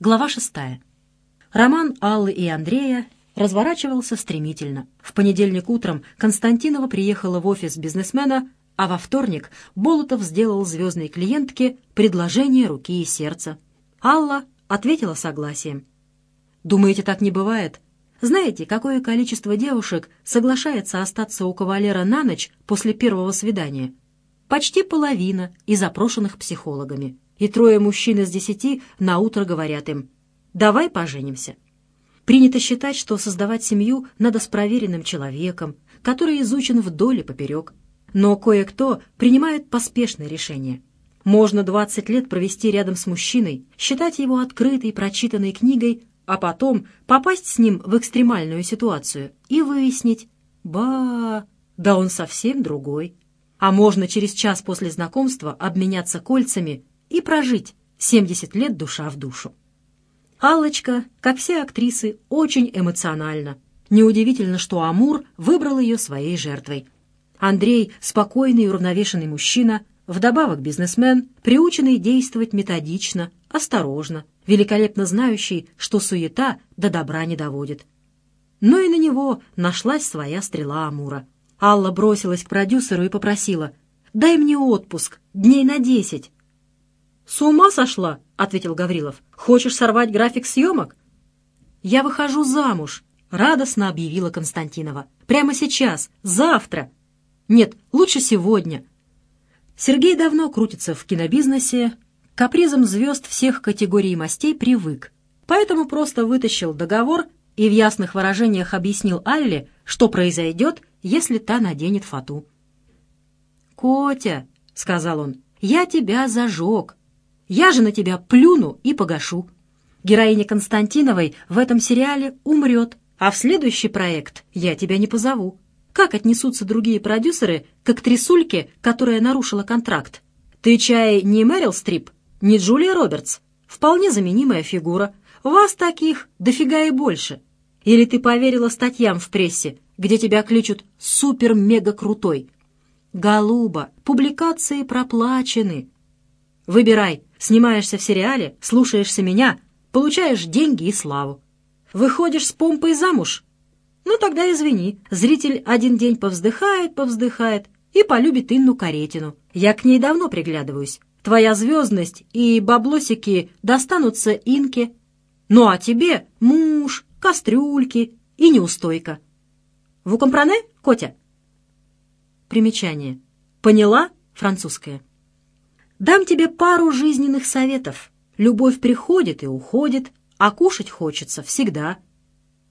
Глава шестая. Роман Аллы и Андрея разворачивался стремительно. В понедельник утром Константинова приехала в офис бизнесмена, а во вторник Болотов сделал звездной клиентке предложение руки и сердца. Алла ответила согласием. «Думаете, так не бывает? Знаете, какое количество девушек соглашается остаться у кавалера на ночь после первого свидания? Почти половина из опрошенных психологами и трое мужчин из десяти на утро говорят им «давай поженимся». Принято считать, что создавать семью надо с проверенным человеком, который изучен вдоль и поперек. Но кое-кто принимает поспешное решение. Можно 20 лет провести рядом с мужчиной, считать его открытой, прочитанной книгой, а потом попасть с ним в экстремальную ситуацию и выяснить «ба, да он совсем другой». А можно через час после знакомства обменяться кольцами и прожить 70 лет душа в душу. Аллочка, как все актрисы, очень эмоциональна. Неудивительно, что Амур выбрал ее своей жертвой. Андрей — спокойный и уравновешенный мужчина, вдобавок бизнесмен, приученный действовать методично, осторожно, великолепно знающий, что суета до добра не доводит. Но и на него нашлась своя стрела Амура. Алла бросилась к продюсеру и попросила «Дай мне отпуск, дней на десять». «С ума сошла?» — ответил Гаврилов. «Хочешь сорвать график съемок?» «Я выхожу замуж», — радостно объявила Константинова. «Прямо сейчас, завтра. Нет, лучше сегодня». Сергей давно крутится в кинобизнесе, к капризам звезд всех категорий мастей привык, поэтому просто вытащил договор и в ясных выражениях объяснил Алле, что произойдет, если та наденет фату. «Котя», — сказал он, — «я тебя зажег. Я же на тебя плюну и погашу. Героиня Константиновой в этом сериале умрет, а в следующий проект я тебя не позову. Как отнесутся другие продюсеры к актрисульке, которая нарушила контракт? Ты, чай, не Мэрил Стрип, не Джулия Робертс? Вполне заменимая фигура. Вас таких дофига и больше. Или ты поверила статьям в прессе, где тебя кличут «супер-мега-крутой»? Голуба, публикации проплачены. Выбирай, Снимаешься в сериале, слушаешься меня, получаешь деньги и славу. Выходишь с помпой замуж? Ну тогда извини, зритель один день повздыхает, повздыхает и полюбит Инну Каретину. Я к ней давно приглядываюсь. Твоя звездность и баблосики достанутся Инке. Ну а тебе муж, кастрюльки и неустойка. Вы компране, Котя? Примечание. Поняла? Французская. Дам тебе пару жизненных советов. Любовь приходит и уходит, а кушать хочется всегда.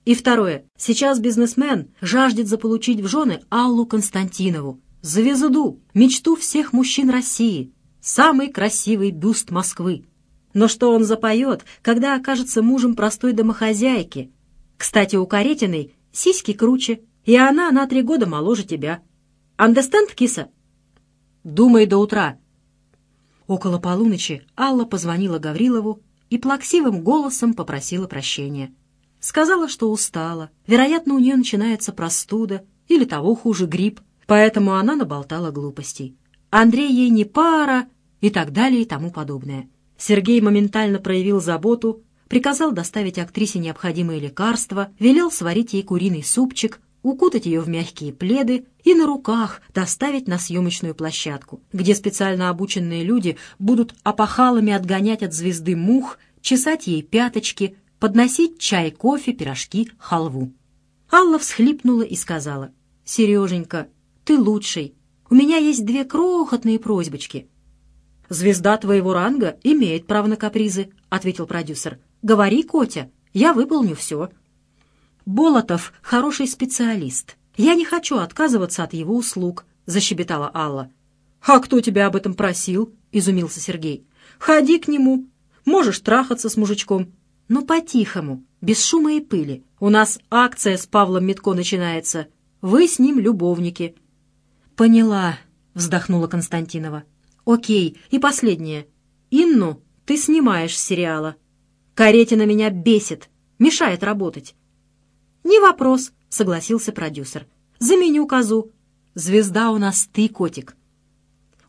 И второе. Сейчас бизнесмен жаждет заполучить в жены Аллу Константинову, звезду, мечту всех мужчин России, самый красивый бюст Москвы. Но что он запоет, когда окажется мужем простой домохозяйки? Кстати, у Каретиной сиськи круче, и она на три года моложе тебя. Understand, киса? Думай до утра, Около полуночи Алла позвонила Гаврилову и плаксивым голосом попросила прощения. Сказала, что устала. Вероятно, у нее начинается простуда или того хуже грипп, поэтому она наболтала глупостей. Андрей ей не пара и так далее и тому подобное. Сергей моментально проявил заботу, приказал доставить актрисе необходимые лекарства, велел сварить ей куриный супчик, укутать ее в мягкие пледы и на руках доставить на съемочную площадку, где специально обученные люди будут опахалами отгонять от звезды мух, чесать ей пяточки, подносить чай, кофе, пирожки, халву. Алла всхлипнула и сказала, «Сереженька, ты лучший. У меня есть две крохотные просьбочки». «Звезда твоего ранга имеет право на капризы», — ответил продюсер. «Говори, Котя, я выполню все». Болотов — хороший специалист. Я не хочу отказываться от его услуг», — защебетала Алла. «А кто тебя об этом просил?» — изумился Сергей. «Ходи к нему. Можешь трахаться с мужичком. Но по-тихому, без шума и пыли. У нас акция с Павлом Митко начинается. Вы с ним любовники». «Поняла», — вздохнула Константинова. «Окей, и последнее. Инну ты снимаешь с сериала. Каретина меня бесит, мешает работать. «Не вопрос», — согласился продюсер. «Заменю козу. Звезда у нас ты, котик».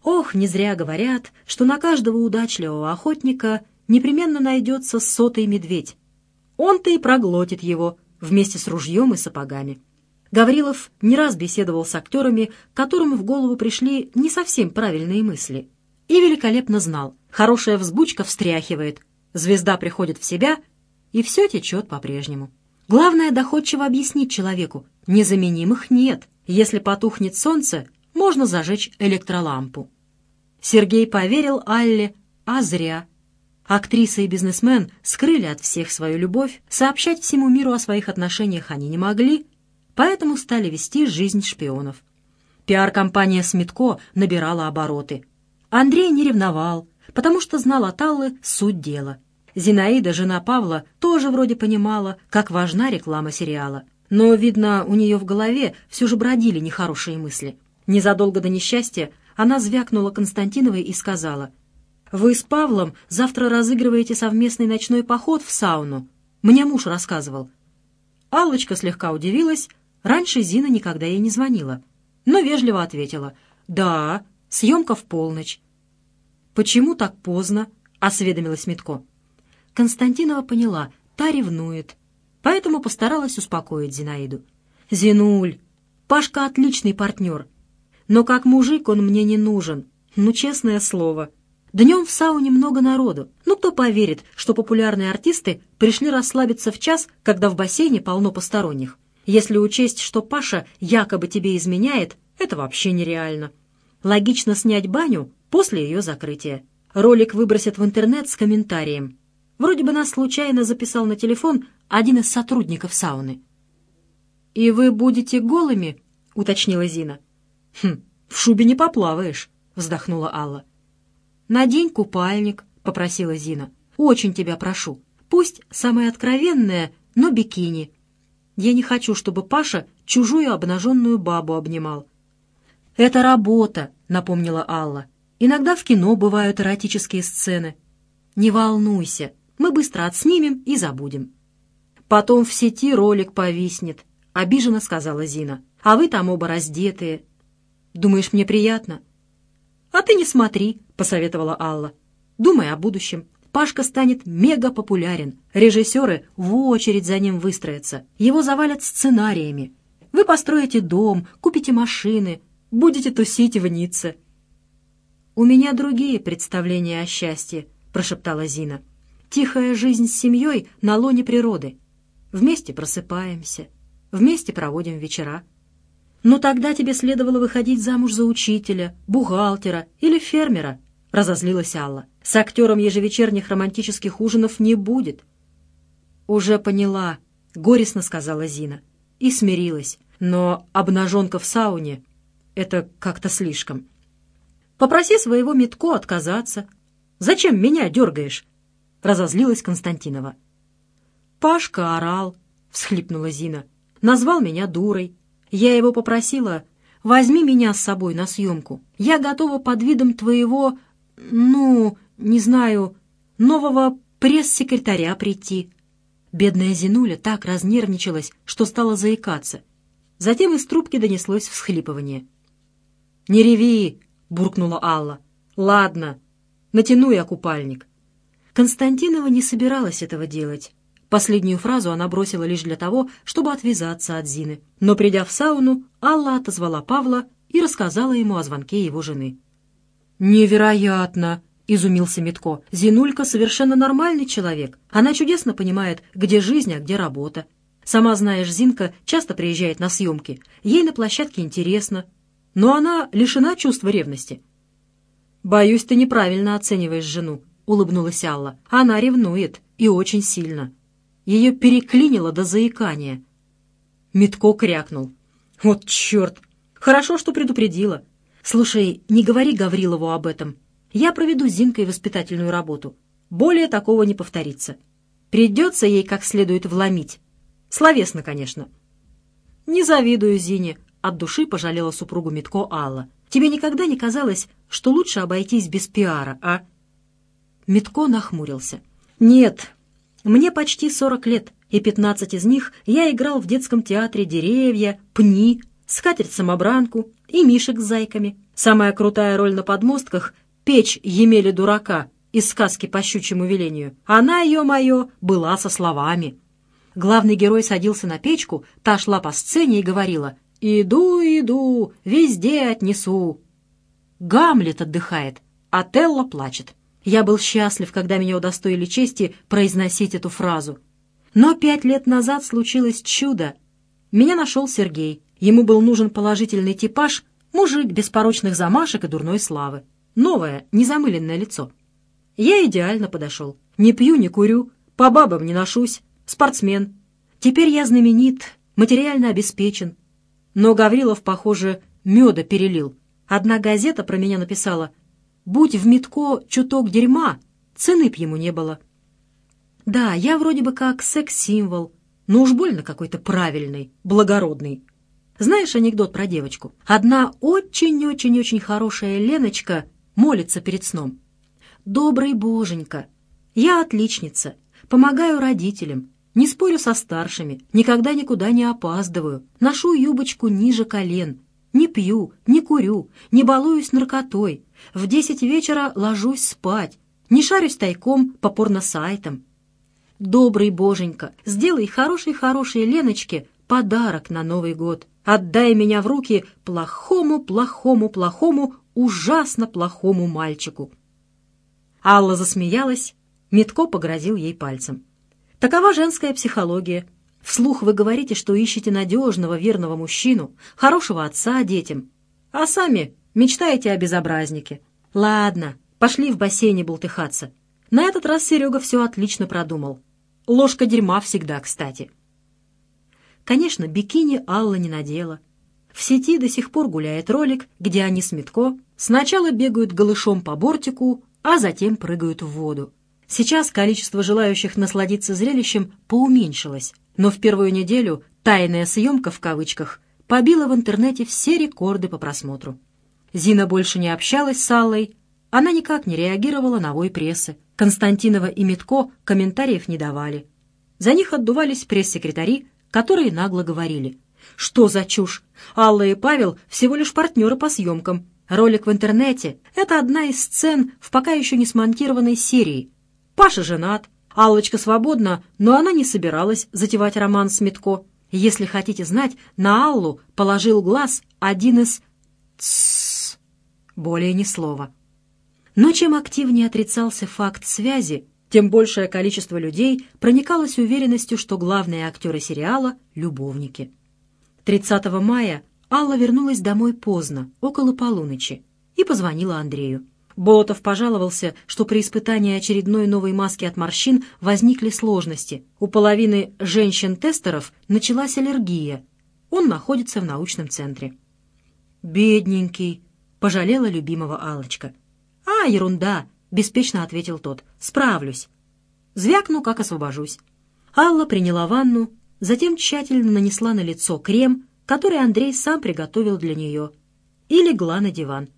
Ох, не зря говорят, что на каждого удачливого охотника непременно найдется сотый медведь. Он-то и проглотит его вместе с ружьем и сапогами. Гаврилов не раз беседовал с актерами, которым в голову пришли не совсем правильные мысли. И великолепно знал, хорошая взбучка встряхивает, звезда приходит в себя, и все течет по-прежнему. Главное доходчиво объяснить человеку, незаменимых нет. Если потухнет солнце, можно зажечь электролампу. Сергей поверил Алле, а зря. Актриса и бизнесмен скрыли от всех свою любовь, сообщать всему миру о своих отношениях они не могли, поэтому стали вести жизнь шпионов. Пиар-компания «Смитко» набирала обороты. Андрей не ревновал, потому что знал от Аллы суть дела. Зинаида, жена Павла, тоже вроде понимала, как важна реклама сериала. Но, видно, у нее в голове все же бродили нехорошие мысли. Незадолго до несчастья она звякнула Константиновой и сказала, «Вы с Павлом завтра разыгрываете совместный ночной поход в сауну. Мне муж рассказывал». Аллочка слегка удивилась, Раньше Зина никогда ей не звонила, но вежливо ответила «Да, съемка в полночь». «Почему так поздно?» — осведомилась Митко. Константинова поняла, та ревнует, поэтому постаралась успокоить Зинаиду. «Зинуль, Пашка отличный партнер, но как мужик он мне не нужен, ну, честное слово. Днем в сауне много народу, ну, кто поверит, что популярные артисты пришли расслабиться в час, когда в бассейне полно посторонних?» Если учесть, что Паша якобы тебе изменяет, это вообще нереально. Логично снять баню после ее закрытия. Ролик выбросят в интернет с комментарием. Вроде бы нас случайно записал на телефон один из сотрудников сауны. «И вы будете голыми?» — уточнила Зина. «Хм, в шубе не поплаваешь», — вздохнула Алла. «Надень купальник», — попросила Зина. «Очень тебя прошу. Пусть самое откровенное, но бикини. Я не хочу, чтобы Паша чужую обнаженную бабу обнимал. «Это работа», — напомнила Алла. «Иногда в кино бывают эротические сцены. Не волнуйся, мы быстро отснимем и забудем». «Потом в сети ролик повиснет», — обиженно сказала Зина. «А вы там оба раздетые. Думаешь, мне приятно?» «А ты не смотри», — посоветовала Алла. «Думай о будущем. Пашка станет мега-популярен. Режиссеры в очередь за ним выстроятся. Его завалят сценариями. Вы построите дом, купите машины, будете тусить в Ницце. «У меня другие представления о счастье», — прошептала Зина. «Тихая жизнь с семьей на лоне природы. Вместе просыпаемся, вместе проводим вечера. Но тогда тебе следовало выходить замуж за учителя, бухгалтера или фермера», — разозлилась Алла. С актером ежевечерних романтических ужинов не будет. «Уже поняла», — горестно сказала Зина. И смирилась. Но обнаженка в сауне — это как-то слишком. «Попроси своего Митко отказаться. Зачем меня дергаешь?» — разозлилась Константинова. «Пашка орал», — всхлипнула Зина. «Назвал меня дурой. Я его попросила, возьми меня с собой на съемку. Я готова под видом твоего, ну, не знаю, нового пресс-секретаря прийти». Бедная Зинуля так разнервничалась, что стала заикаться. Затем из трубки донеслось всхлипывание. «Не реви!» — буркнула Алла. «Ладно, натяну я купальник». Константинова не собиралась этого делать. Последнюю фразу она бросила лишь для того, чтобы отвязаться от Зины. Но, придя в сауну, Алла отозвала Павла и рассказала ему о звонке его жены. «Невероятно!» — изумился Митко. «Зинулька совершенно нормальный человек. Она чудесно понимает, где жизнь, а где работа. Сама знаешь, Зинка часто приезжает на съемки. Ей на площадке интересно. Но она лишена чувства ревности». «Боюсь, ты неправильно оцениваешь жену», — улыбнулась Алла. «Она ревнует, и очень сильно. Ее переклинило до заикания». Митко крякнул. «Вот черт! Хорошо, что предупредила. Слушай, не говори Гаврилову об этом. Я проведу с Зинкой воспитательную работу. Более такого не повторится. Придется ей как следует вломить. Словесно, конечно. Не завидую Зине, от души пожалела супругу Митко Алла. Тебе никогда не казалось, что лучше обойтись без пиара, а? Митко нахмурился. Нет, мне почти сорок лет, и пятнадцать из них я играл в детском театре «Деревья», «Пни», «Скатерть-самобранку» и «Мишек с зайками». Самая крутая роль на подмостках печь Емеля дурака из сказки по щучьему велению. Она, ё-моё, была со словами. Главный герой садился на печку, та шла по сцене и говорила «Иду, иду, везде отнесу». Гамлет отдыхает, Телла плачет. Я был счастлив, когда меня удостоили чести произносить эту фразу. Но пять лет назад случилось чудо. Меня нашел Сергей. Ему был нужен положительный типаж, мужик без порочных замашек и дурной славы. Новое, незамыленное лицо. Я идеально подошел. Не пью, не курю, по бабам не ношусь, спортсмен. Теперь я знаменит, материально обеспечен. Но Гаврилов, похоже, меда перелил. Одна газета про меня написала «Будь в метко чуток дерьма, цены б ему не было». Да, я вроде бы как секс-символ, но уж больно какой-то правильный, благородный. Знаешь анекдот про девочку? Одна очень-очень-очень хорошая Леночка молится перед сном. «Добрый боженька, я отличница, помогаю родителям, не спорю со старшими, никогда никуда не опаздываю, ношу юбочку ниже колен, не пью, не курю, не балуюсь наркотой, в десять вечера ложусь спать, не шарюсь тайком по порносайтам. Добрый боженька, сделай хорошей-хорошей Леночке подарок на Новый год. Отдай меня в руки плохому, плохому, плохому, ужасно плохому мальчику. Алла засмеялась, Митко погрозил ей пальцем. Такова женская психология. Вслух вы говорите, что ищете надежного, верного мужчину, хорошего отца детям, а сами мечтаете о безобразнике. Ладно, пошли в бассейне бултыхаться. На этот раз Серега все отлично продумал. Ложка дерьма всегда кстати. Конечно, бикини Алла не надела. В сети до сих пор гуляет ролик, где они с Митко сначала бегают голышом по бортику, а затем прыгают в воду. Сейчас количество желающих насладиться зрелищем поуменьшилось, но в первую неделю «тайная съемка» в кавычках побила в интернете все рекорды по просмотру. Зина больше не общалась с Аллой, она никак не реагировала на вой прессы. Константинова и Митко комментариев не давали. За них отдувались пресс-секретари, которые нагло говорили. «Что за чушь? Алла и Павел всего лишь партнеры по съемкам. Ролик в интернете — это одна из сцен в пока еще не смонтированной серии. Паша женат, Аллочка свободна, но она не собиралась затевать роман с Митко. Если хотите знать, на Аллу положил глаз один из... Тссс. Более ни слова. Но чем активнее отрицался факт связи, тем большее количество людей проникалось уверенностью, что главные актеры сериала — любовники. 30 мая Алла вернулась домой поздно, около полуночи, и позвонила Андрею. Болотов пожаловался, что при испытании очередной новой маски от морщин возникли сложности. У половины женщин-тестеров началась аллергия. Он находится в научном центре. «Бедненький», — пожалела любимого алочка «А, ерунда», — беспечно ответил тот. «Справлюсь». Звякну, как освобожусь. Алла приняла ванну, затем тщательно нанесла на лицо крем, который Андрей сам приготовил для нее, и легла на диван.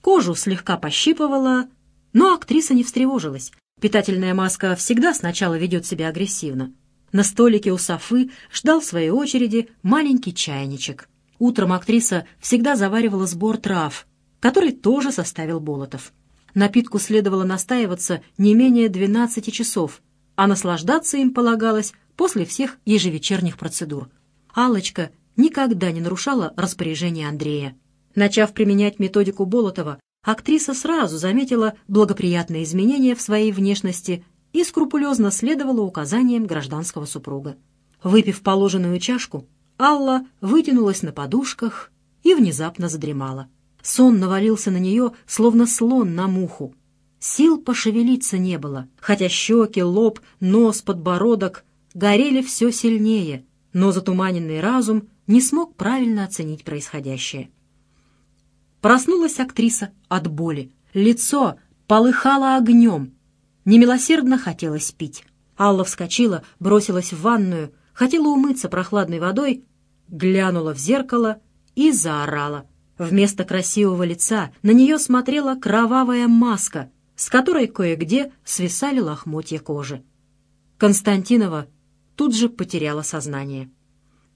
Кожу слегка пощипывала, но актриса не встревожилась. Питательная маска всегда сначала ведет себя агрессивно. На столике у Софы ждал своей очереди маленький чайничек. Утром актриса всегда заваривала сбор трав, который тоже составил Болотов. Напитку следовало настаиваться не менее 12 часов, а наслаждаться им полагалось после всех ежевечерних процедур. Аллочка никогда не нарушала распоряжение Андрея. Начав применять методику Болотова, актриса сразу заметила благоприятные изменения в своей внешности и скрупулезно следовала указаниям гражданского супруга. Выпив положенную чашку, Алла вытянулась на подушках и внезапно задремала. Сон навалился на нее, словно слон на муху. Сил пошевелиться не было, хотя щеки, лоб, нос, подбородок горели все сильнее, но затуманенный разум не смог правильно оценить происходящее. Проснулась актриса от боли. Лицо полыхало огнем. Немилосердно хотелось пить. Алла вскочила, бросилась в ванную, хотела умыться прохладной водой, глянула в зеркало и заорала. Вместо красивого лица на нее смотрела кровавая маска, с которой кое-где свисали лохмотья кожи. Константинова тут же потеряла сознание.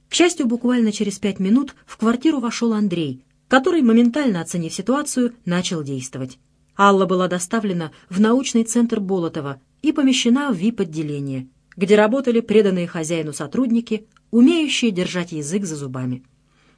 К счастью, буквально через пять минут в квартиру вошел Андрей, который, моментально оценив ситуацию, начал действовать. Алла была доставлена в научный центр Болотова и помещена в ВИП-отделение, где работали преданные хозяину сотрудники, умеющие держать язык за зубами.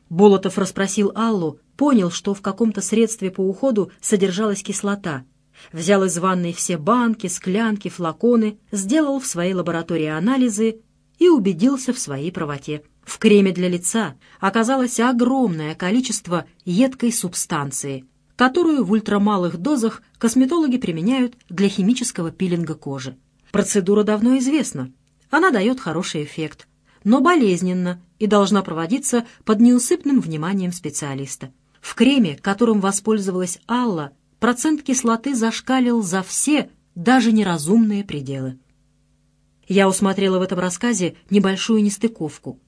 Болотов расспросил Аллу, понял, что в каком-то средстве по уходу содержалась кислота, взял из ванной все банки, склянки, флаконы, сделал в своей лаборатории анализы и убедился в своей правоте. В креме для лица оказалось огромное количество едкой субстанции, которую в ультрамалых дозах косметологи применяют для химического пилинга кожи. Процедура давно известна. Она дает хороший эффект, но болезненна и должна проводиться под неусыпным вниманием специалиста. В креме, которым воспользовалась Алла, процент кислоты зашкалил за все, даже неразумные пределы. Я усмотрела в этом рассказе небольшую нестыковку.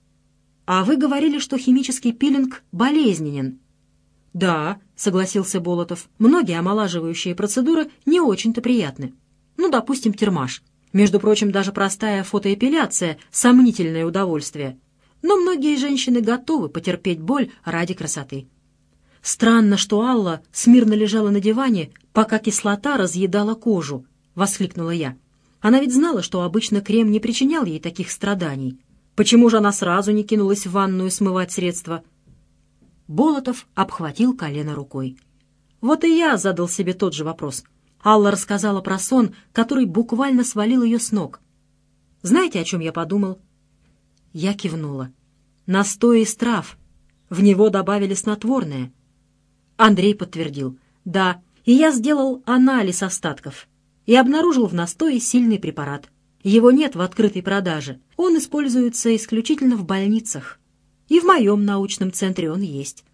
«А вы говорили, что химический пилинг болезненен». «Да», — согласился Болотов, — «многие омолаживающие процедуры не очень-то приятны. Ну, допустим, термаш. Между прочим, даже простая фотоэпиляция — сомнительное удовольствие. Но многие женщины готовы потерпеть боль ради красоты». «Странно, что Алла смирно лежала на диване, пока кислота разъедала кожу», — воскликнула я. Она ведь знала, что обычно крем не причинял ей таких страданий. Почему же она сразу не кинулась в ванную смывать средства? Болотов обхватил колено рукой. Вот и я задал себе тот же вопрос. Алла рассказала про сон, который буквально свалил ее с ног. Знаете, о чем я подумал? Я кивнула. Настой из трав. В него добавили снотворное. Андрей подтвердил. Да, и я сделал анализ остатков и обнаружил в настое сильный препарат. Его нет в открытой продаже. Он используется исключительно в больницах. И в моем научном центре он есть.